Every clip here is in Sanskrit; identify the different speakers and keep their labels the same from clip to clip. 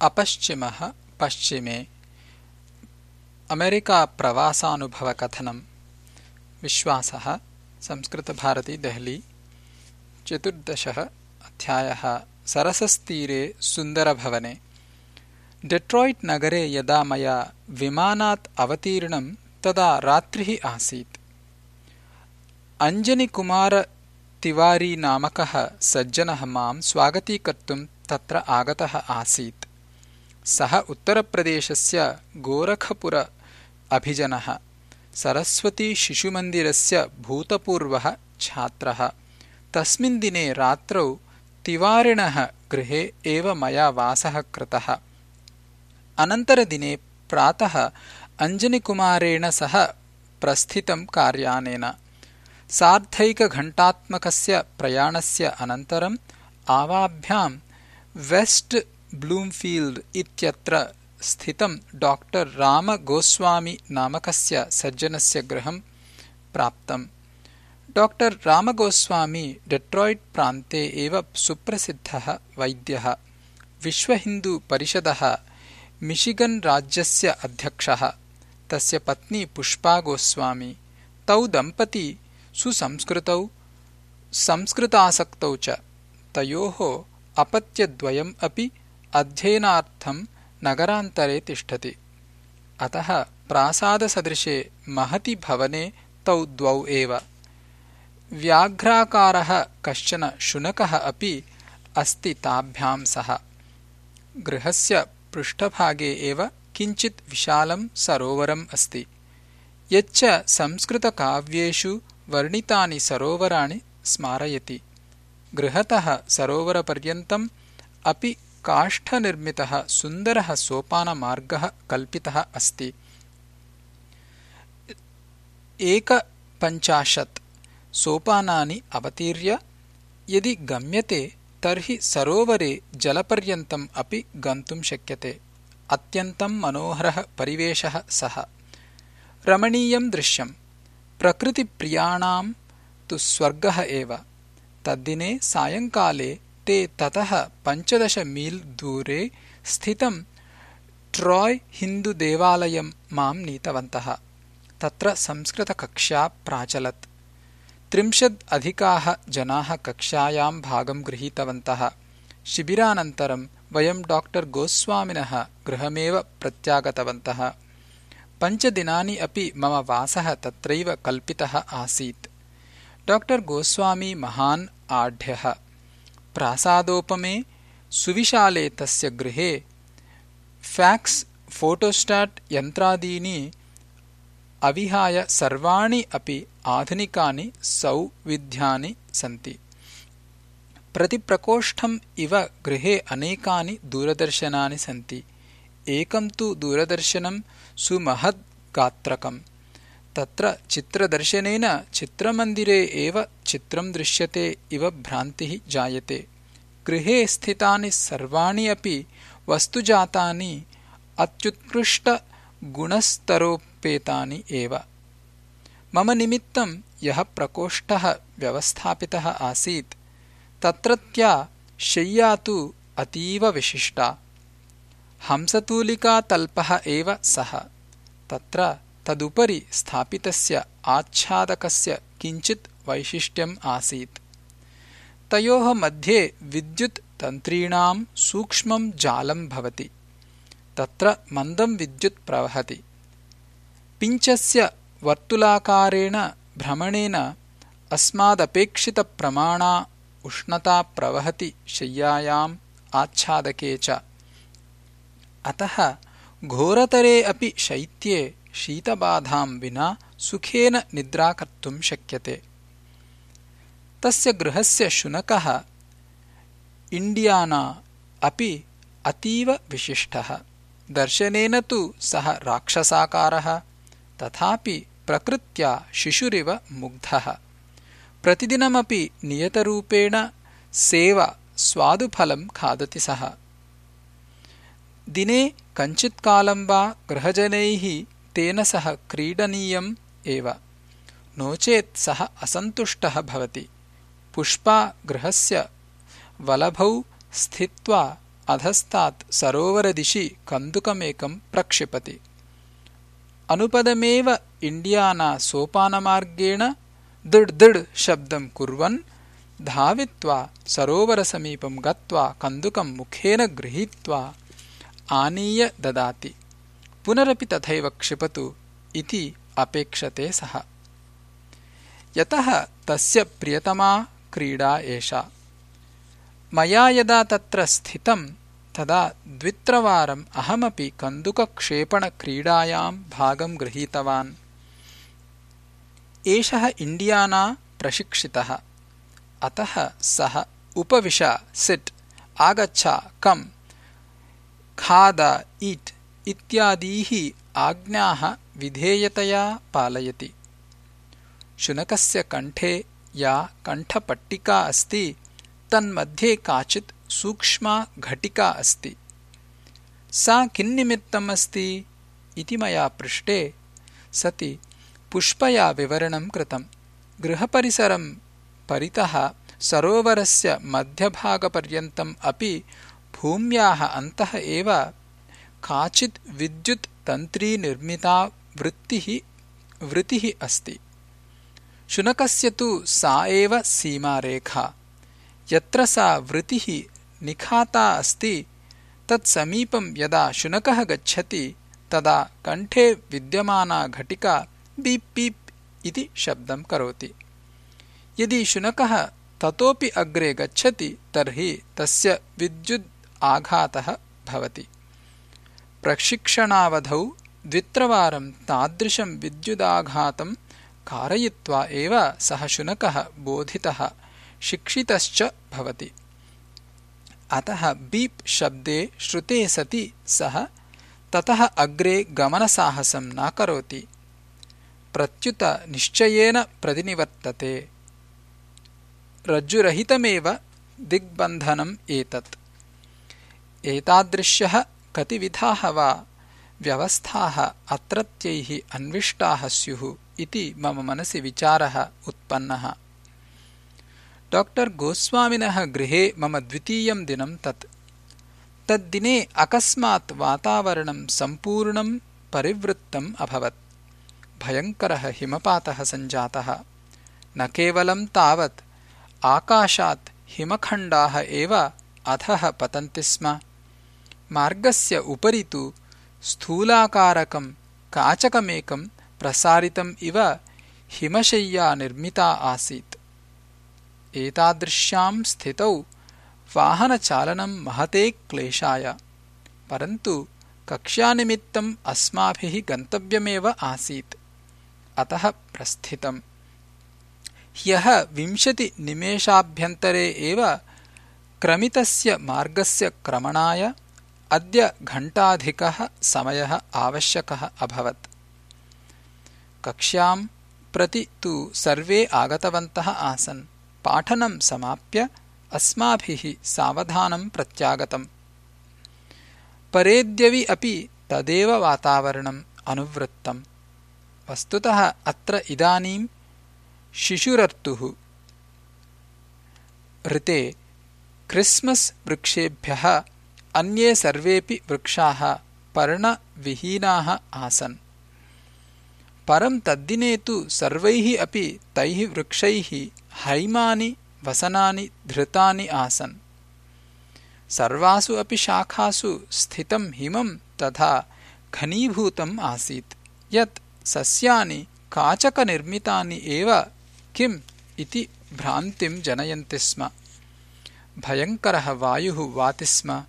Speaker 1: अपश्चिमः पश्चिमे। अमेरिकाप्रवासानुभवकथनम् विश्वासः संस्कृतभारती देहली। चतुर्दशः अध्यायः। सरसस्तीरे सुन्दरभवने। डेट्रायिट् नगरे यदा मया विमानात् अवतीर्णम् तदा रात्रिः आसीत्। अञ्जनिकुमारतिवारीनामकः सज्जनः माम् स्वागतीकर्तुम् तत्र आगतः आसीत् सः उत्तरप्रदेशस्य गोरखपुर अभिजनः सरस्वतीशिशुमन्दिरस्य भूतपूर्वः छात्रः। तस्मिन् दिने रात्रौ तिवारिणः गृहे एव मया वासः कृतः। अनन्तरदिने प्रातः अञ्जनिकुमारेण सह प्रस्थितम् कार्यानेन। सार्धैकघण्टात्मकस्य प्रयाणस्य अनन्तरम् आवाभ्याम् वेस्ट् ब्लूम्फील्ड् इत्यत्र स्थितम् डाक्टर् रामगोस्वामी नामकस्य सज्जनस्य गृहम् प्राप्तम् डाक्टर् रामगोस्वामी डेट्रायिट् प्रान्ते एव सुप्रसिद्धः वैद्यः विश्वहिन्दुपरिषदः मिशिगन् राज्यस्य अध्यक्षः तस्य पत्नी पुष्पागोस्वामी तौ दम्पती सुसंस्कृतौ संस्कृतासक्तौ च तयोः अपत्यद्वयम् अपि अध्ययनार्थम् नगरान्तरे तिष्ठति। अतः प्रासादसदृशे महति भवने तौ द्वौ एव। व्याघ्राकारः कश्चन शुनकः अपि अस्ति ताभ्याम् सह। गृहस्य पृष्ठभागे एव किञ्चित् विशालम् सरोवरम् अस्ति। यच्च संस्कृतकाव्येषु वर्णितानि सरोवराणि स्मारयति। गृहतः सरोवरपर्यन्तम् अपि काष्ठनिर्मितः सुन्दरः सोपानमार्गः कल्पितः अस्ति। एकपञ्चाशत् सोपानानि अवतीर्य यदि गम्यते तर्हि सरोवरे जलपर्यन्तम् अपि गन्तुम् शक्यते। अत्यन्तम् मनोहरः परिवेशः सः। रमणीयम् दृश्यम्। प्रकृतिप्रियाणाम् तु स्वर्गः एव। तद्दिने सायङ्काले ते ततः पञ्चदश मील् दूरे स्थितम् ट्राय् हिन्दुदेवालयम् माम् नीतवन्तः। तत्र संस्कृतकक्षा प्राचलत्। त्रिंशद् अधिकाः जनाः कक्षायाम् भागम् गृहीतवन्तः। शिबिरानन्तरम् वयम् डाक्टर् गोस्वामिनः गृहमेव प्रत्यागतवन्तः। पञ्चदिनानि अपि मम वासः तत्रैव कल्पितः आसीत्। डाक्टर् गोस्वामी महान् आढ्यः प्रासादोपमे सुविशाले तस्य गृहे फ्याक्स् फोटोस्टाट् यन्त्रादीनि अविहाय सर्वाणि अपि आधुनिकानि सौविध्यानि सन्ति। प्रतिप्रकोष्ठम् इव गृहे अनेकानि दूरदर्शनानि सन्ति। एकम् तु दूरदर्शनम् सुमहद्गात्रकम् तत्र चित्रदर्शनेन चित्रमन्दिरे एव चित्रम् दृश्यते इव भ्रान्तिः जायते। गृहे स्थितानि सर्वाणि अपि वस्तुजातानि अत्युत्कृष्ट गुणस्तरोपेतानि एव। मम निमित्तम् यः प्रकोष्ठः व्यवस्थापितः आसीत् तत्रत्या शय्या तु अतीव विशिष्टा। हंसतूलिकातल्पः एव सः। तत्र तदुपरि स्थापितस्य आच्छादकस्य किञ्चित् वैशिष्ट्यम् आसीत्। तयोः मध्ये विद्युत् तन्त्रीणाम् सूक्ष्मम् जालम् भवति तत्र मन्दम् विद्युत् प्रवहति। पिञ्चस्य वर्तुलाकारेण भ्रमणेन अस्मादपेक्षितप्रमाणा उष्णता प्रवहति शय्यायाम् आच्छादके च। अतः घोरतरे अपि शैत्ये शीतबाधाम् विना सुखेन निद्रा कर्तुम् शक्यते। तस्य गृहस्य शुनकः इण्डियाना अपि अतीव विशिष्टः। दर्शनेन तु सः राक्षसाकारः तथापि प्रकृत्या शिशुरिव मुग्धः। प्रतिदिनमपि नियतरूपेण सेव स्वादुफलम् खादति सः। दिने कञ्चित्कालम् वा गृहजनैः तेन सह क्रीडनीयम् एव। नो चेत् सः असन्तुष्टः भवति। पुष्पा गृहस्य वलभौ स्थित्वा अधस्तात् सरोवरदिशि कन्दुकमेकम् प्रक्षिपति। अनुपदमेव इण्डियाना सोपानमार्गेण दिड् दिड् शब्दम् कुर्वन् धावित्वा सरोवरसमीपम् गत्वा कन्दुकम् मुखेन गृहीत्वा आनीय ददाति पुनरपि तथैव क्षिपतु इति अपेक्षते सः। यतः तस्य प्रियतमा क्रीडा एषा। मया यदा तत्र स्थितम् तदा द्वित्रवारम् अहमपि कन्दुकक्षेपणक्रीडायाम् भागम् गृहीतवान्। एषः इण्डियाना प्रशिक्षितः। अतः सः उपविश सिट् आगच्छ कम् खाद ईट् इत्यादीः आज्ञाः विधेयतया पालयति। शुनकस्य कण्ठे या कण्ठपट्टिका अस्ति तन्मध्ये काचित् सूक्ष्मा घटिका अस्ति। सा किन्निमित्तम् अस्ति इति मया पृष्टे सति पुष्पया विवरणम् कृतम् गृहपरिसरम् परितः सरोवरस्य मध्यभागपर्यन्तम् अपि भूम्याः अन्तः एव काचित् विद्युत् तन्त्री निर्मिता वृत्तिः वृतिः अस्ति। शुनकस्य तु सा एव सीमारेखा। यत्र सा वृतिः निखाता अस्ति तत्समीपम् यदा शुनकः गच्छति तदा कण्ठे विद्यमाना घटिका बीप् पीप् इति शब्दम् करोति। यदि शुनकः ततोपि अग्रे गच्छति तर्हि तस्य विद्युद् आघातः भवति प्रशिक्षणावधौ द्वित्रवारम् तादृशम् विद्युदाघातम् कारयित्वा एव सः शुनकः बोधितः शिक्षितश्च भवति। अतः बीप् शब्दे श्रुते सति सः ततः अग्रे गमनसाहसम् न करोति प्रत्युत निश्चयेन प्रतिनिवर्तते। रज्जुरहितमेव दिग्बन्धनम् एतत्। एतादृश्यः कतिविधाः वा व्यवस्थाः अत्रत्यैः अन्विष्टाः स्युः इति मम मनसि विचारः उत्पन्नः। डाक्टर् गोस्वामिनः गृहे मम द्वितीयम् दिनम् तत्। तद्दिने अकस्मात् वातावरणम् सम्पूर्णम् परिवृत्तम् अभवत्। भयङ्करः हिमपातः सञ्जातः। न केवलम् तावत् आकाशात् हिमखण्डाः एव अधः पतन्ति स्म मार्गस्य उपरि तु स्थूलाकारकम् काचकमेकम् प्रसारितम् इव हिमशय्या निर्मिता आसीत्। एतादृश्याम् स्थितौ वाहनचालनम् महते क्लेशाय परन्तु कक्ष्यानिमित्तम् अस्माभिः गन्तव्यमेव आसीत्। अतः प्रस्थितम्। ह्यः विंशतिनिमेषाभ्यन्तरे एव क्रमितस्य मार्गस्य क्रमणाय अद्य घण्टाधिकः समयः आवश्यकः अभवत्। कक्ष्याम् प्रति तु सर्वे आगतवन्तः आसन्। पाठनम् समाप्य अस्माभिः सावधानम् प्रत्यागतम्। परेद्यवि अपि तदेव वातावरणम् अनुवृत्तम्। वस्तुतः अत्र इदानीम् शिशुरर्तुः। ऋते क्रिस्मस् वृक्षेभ्यः अन्ये सर्वेऽपि वृक्षाः पर्णविहीनाः आसन्। परम् तद्दिने तु सर्वैः अपि तैः वृक्षैः हैमानि वसनानि धृतानि आसन्। सर्वासु अपि शाखासु स्थितम् हिमम् तथा घनीभूतम् आसीत्। यत् सस्यानि काचकनिर्मितानि एव किम् इति भ्रान्तिम् जनयन्ति स्म। भयङ्करः वायुः वाति स्म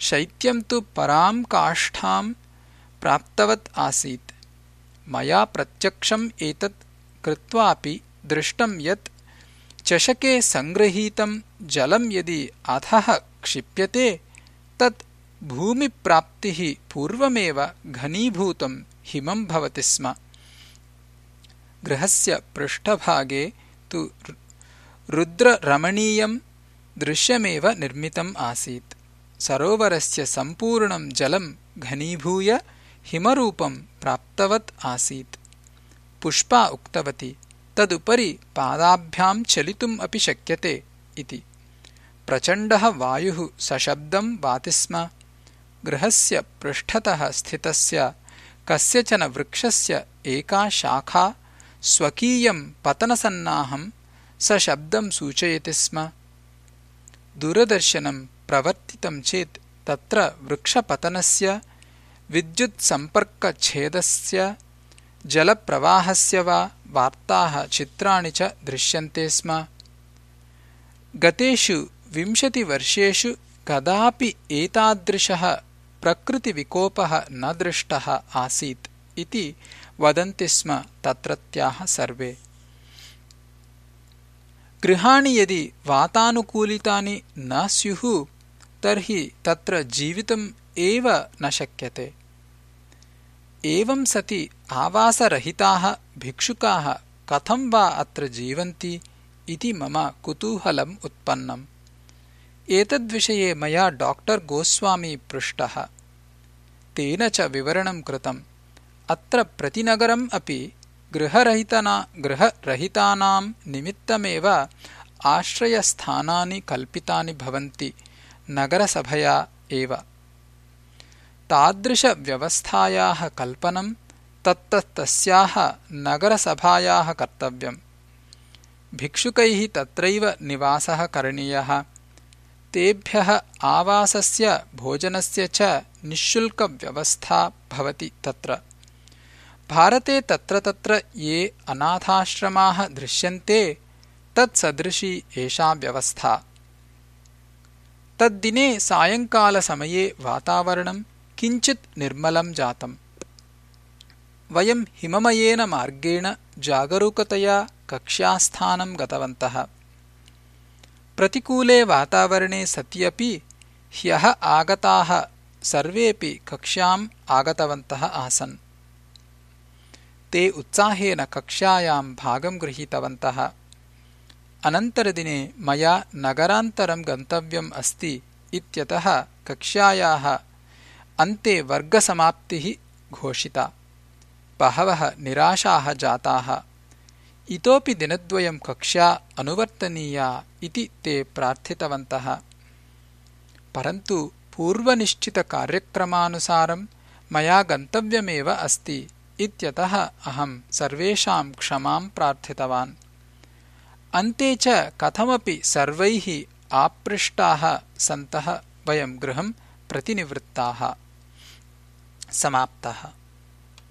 Speaker 1: शैत्यम् तु पराम् काष्ठाम् प्राप्तवत् आसीत्। मया प्रत्यक्षम् एतत् कृत्वापि दृष्टम् यत् चषके सङ्गृहीतम् जलम् यदि अधः क्षिप्यते तत् भूमिप्राप्तिः पूर्वमेव घनीभूतम् हिमम् भवति स्म। गृहस्य पृष्ठभागे तु रुद्ररमणीयम् दृश्यमेव निर्मितम् आसीत् सरोवरस्य सम्पूर्णम् जलम् घनीभूय हिमरूपम् प्राप्तवत् आसीत्। पुष्पा उक्तवती तदुपरि पादाभ्याम् चलितुम् अपि शक्यते इति। प्रचण्डः वायुः सशब्दम् वाति स्म। गृहस्य पृष्ठतः स्थितस्य कस्यचन वृक्षस्य एका शाखा स्वकीयम् पतनसन्नाहम् सशब्दम् सूचयति स्म। दूरदर्शनम् प्रवर्तितम् चेत् तत्र वृक्षपतनस्य विद्युत्सम्पर्कच्छेदस्य जलप्रवाहस्य वा वार्ताः चित्राणि च दृश्यन्ते स्म। गतेषु विंशतिवर्षेषु कदापि एतादृशः प्रकृतिविकोपः न दृष्टः आसीत् इति वदन्ति स्म तत्रत्याः सर्वे। गृहाणि यदि वातानुकूलितानि न स्युः तर्हि तत्र जीवितम् एव न शक्यते। एवं सति आवासरहिताः भिक्षुकाः कथं वा अत्र जीवन्ति इति मम कुतूहलम् उत्पन्नम्। एतद्विषये मया डाक्टर् गोस्वामी पृष्टः। तेन च विवरणम् कृतम्। अत्र प्रतिनगरम् अपि गृहरहितानाम् निमित्तमेव आश्रयस्थानानि कल्पितानि भवन्ति नगरसभया एव। तादृशव्यवस्थायाः कल्पनम् तत्तस्तस्याः नगरसभायाः कर्तव्यम्। भिक्षुकैः तत्रैव निवासः करणीयः। तेभ्यः आवासस्य भोजनस्य च निःशुल्कव्यवस्था भवति तत्र। भारते तत्र तत्र ये अनाथाश्रमाः दृश्यन्ते तत्सदृशी एषा व्यवस्था तद्दिने सायङ्कालसमये वातावरणम् किञ्चित् निर्मलम् जातम्। वयम् हिममयेन मार्गेण जागरूकतया कक्ष्यास्थानम् गतवन्तः। प्रतिकूले वातावरणे सत्यपि ह्यः आगताः सर्वेऽपि कक्ष्याम् आगतवन्तः आसन्। ते उत्साहेन कक्ष्यायाम् भागम् गृहीतवन्तः अनन्तरदिने मया नगरान्तरम् गन्तव्यम् अस्ति इत्यतः कक्ष्यायाः अन्ते वर्गसमाप्तिः घोषिता। बहवः निराशाः जाताः। इतोपि दिनद्वयम् कक्षा अनुवर्तनीया इति ते प्रार्थितवन्तः। परन्तु पूर्वनिश्चितकार्यक्रमानुसारम् मया गन्तव्यमेव अस्ति इत्यतः अहम् सर्वेषाम् क्षमाम् प्रार्थितवान् अन्ते च कथमपि सर्वैः आपृष्टाः सन्तः वयम् गृहम् प्रतिनिवृत्ताः। समाप्तः